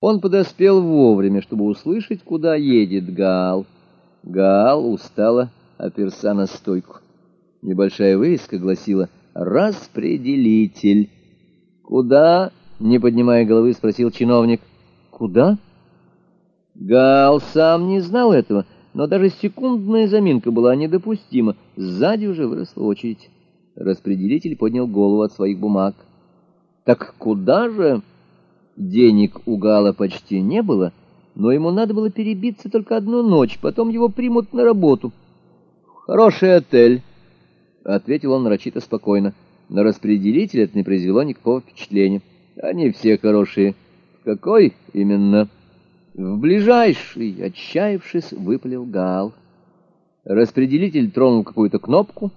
Он подоспел вовремя, чтобы услышать, куда едет Гал. Гал устало оперся на стойку. Небольшая вывеска гласила «Распределитель». «Куда?» — не поднимая головы, спросил чиновник. «Куда?» Гал сам не знал этого, но даже секундная заминка была недопустима. Сзади уже выросла очередь. Распределитель поднял голову от своих бумаг. «Так куда же?» Денег у Гала почти не было, но ему надо было перебиться только одну ночь, потом его примут на работу. «Хороший отель», — ответил он нарочито спокойно. На распределитель это не произвело никакого впечатления. «Они все хорошие». «Какой именно?» «В ближайший», — отчаявшись, выпалил Гал. Распределитель тронул какую-то кнопку.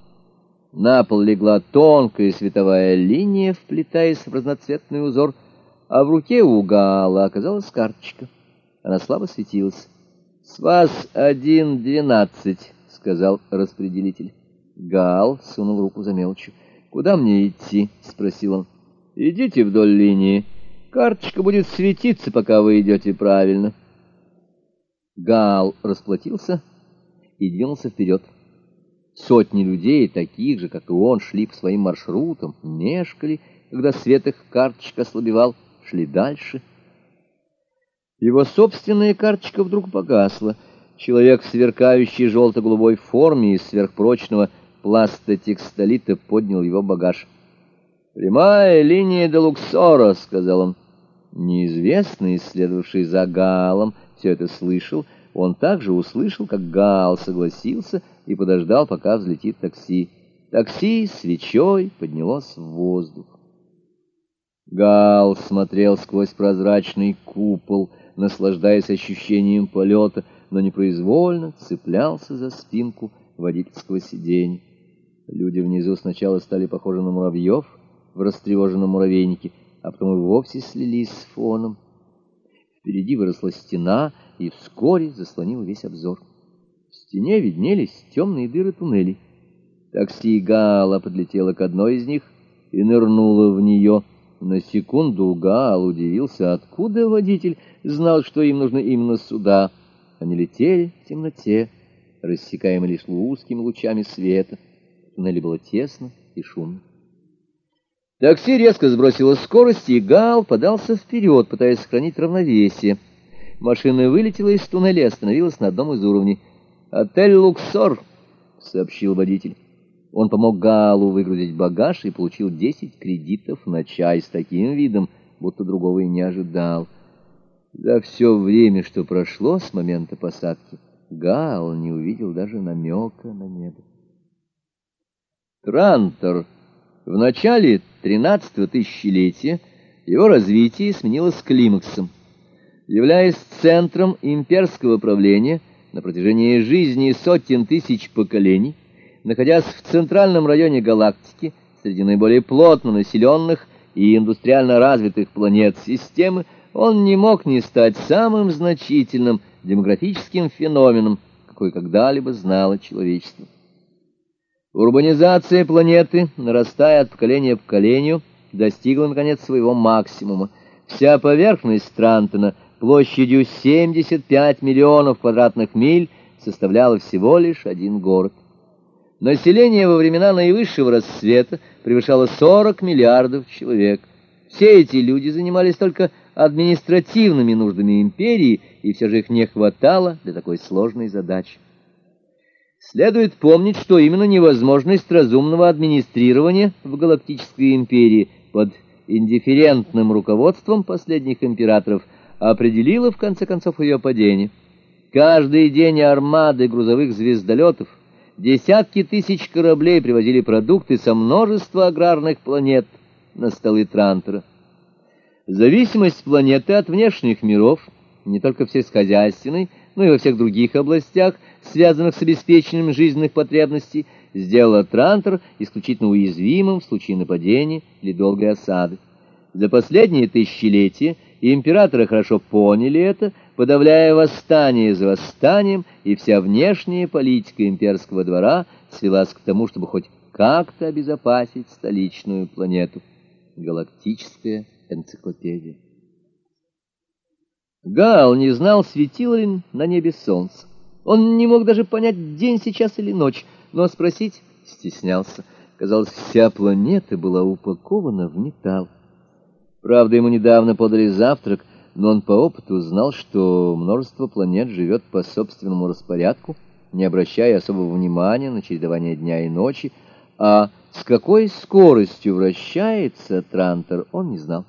На пол легла тонкая световая линия, вплетаясь в разноцветный узор — а в руке у Гала оказалась карточка. Она слабо светилась. «С вас один двенадцать», — сказал распределитель. Гал сунул руку за мелочью. «Куда мне идти?» — спросил он. «Идите вдоль линии. Карточка будет светиться, пока вы идете правильно». Гал расплатился и двинулся вперед. Сотни людей, таких же, как и он, шли по своим маршрутам, мешкали, когда свет их карточка ослабевал, шли дальше. Его собственная карточка вдруг погасла. Человек в сверкающей желто-голубой форме из сверхпрочного пластотекстолита поднял его багаж. «Прямая линия до Луксора», — сказал он. Неизвестный, исследовавший за Галом, все это слышал. Он также услышал, как Гал согласился и подождал, пока взлетит такси. Такси свечой поднялось в воздух. Гал смотрел сквозь прозрачный купол, наслаждаясь ощущением полета, но непроизвольно цеплялся за спинку водительского сиденья. Люди внизу сначала стали похожи на муравьев в растревоженном муравейнике, а потом и вовсе слились с фоном. Впереди выросла стена и вскоре заслонила весь обзор. В стене виднелись темные дыры туннелей. Такси Гала подлетело к одной из них и нырнуло в нее — на секунду Гал удивился, откуда водитель знал, что им нужно именно сюда. Они летели в темноте, рассекаемые лишь узкими лучами света. В туннеле было тесно и шумно. Такси резко сбросило скорость, и Гал подался вперед, пытаясь сохранить равновесие. Машина вылетела из туннеля и остановилась на одном из уровней. «Отель «Луксор», — сообщил водитель. Он помог Галу выгрузить багаж и получил десять кредитов на чай с таким видом, будто другого и не ожидал. За все время, что прошло с момента посадки, Гал не увидел даже намека на небо. Трантор. В начале тринадцатого тысячелетия его развитие сменилось климаксом. Являясь центром имперского правления на протяжении жизни сотен тысяч поколений, находясь в центральном районе галактики, среди наиболее плотно населенных и индустриально развитых планет системы, он не мог не стать самым значительным демографическим феноменом, какой когда-либо знало человечество. Урбанизация планеты, нарастая от поколения к поколению, достигла, наконец, своего максимума. Вся поверхность Трантона площадью 75 миллионов квадратных миль составляла всего лишь один город. Население во времена наивысшего расцвета превышало 40 миллиардов человек. Все эти люди занимались только административными нуждами империи, и все же их не хватало для такой сложной задачи. Следует помнить, что именно невозможность разумного администрирования в галактической империи под индифферентным руководством последних императоров определила в конце концов ее падение. Каждый день армады грузовых звездолетов – Десятки тысяч кораблей привозили продукты со множества аграрных планет на столы Трантера. Зависимость планеты от внешних миров, не только в сельскохозяйственной, но и во всех других областях, связанных с обеспечением жизненных потребностей, сделала Трантер исключительно уязвимым в случае нападения или долгой осады. За последние тысячелетия императоры хорошо поняли это, подавляя восстание за восстанием, и вся внешняя политика имперского двора свелась к тому, чтобы хоть как-то обезопасить столичную планету. Галактическая энциклопедия. Гал не знал, светило ли на небе солнце. Он не мог даже понять, день сейчас или ночь, но спросить стеснялся. Казалось, вся планета была упакована в металл. Правда, ему недавно подали завтрак, но он по опыту знал, что множество планет живет по собственному распорядку, не обращая особого внимания на чередование дня и ночи, а с какой скоростью вращается Трантор, он не знал.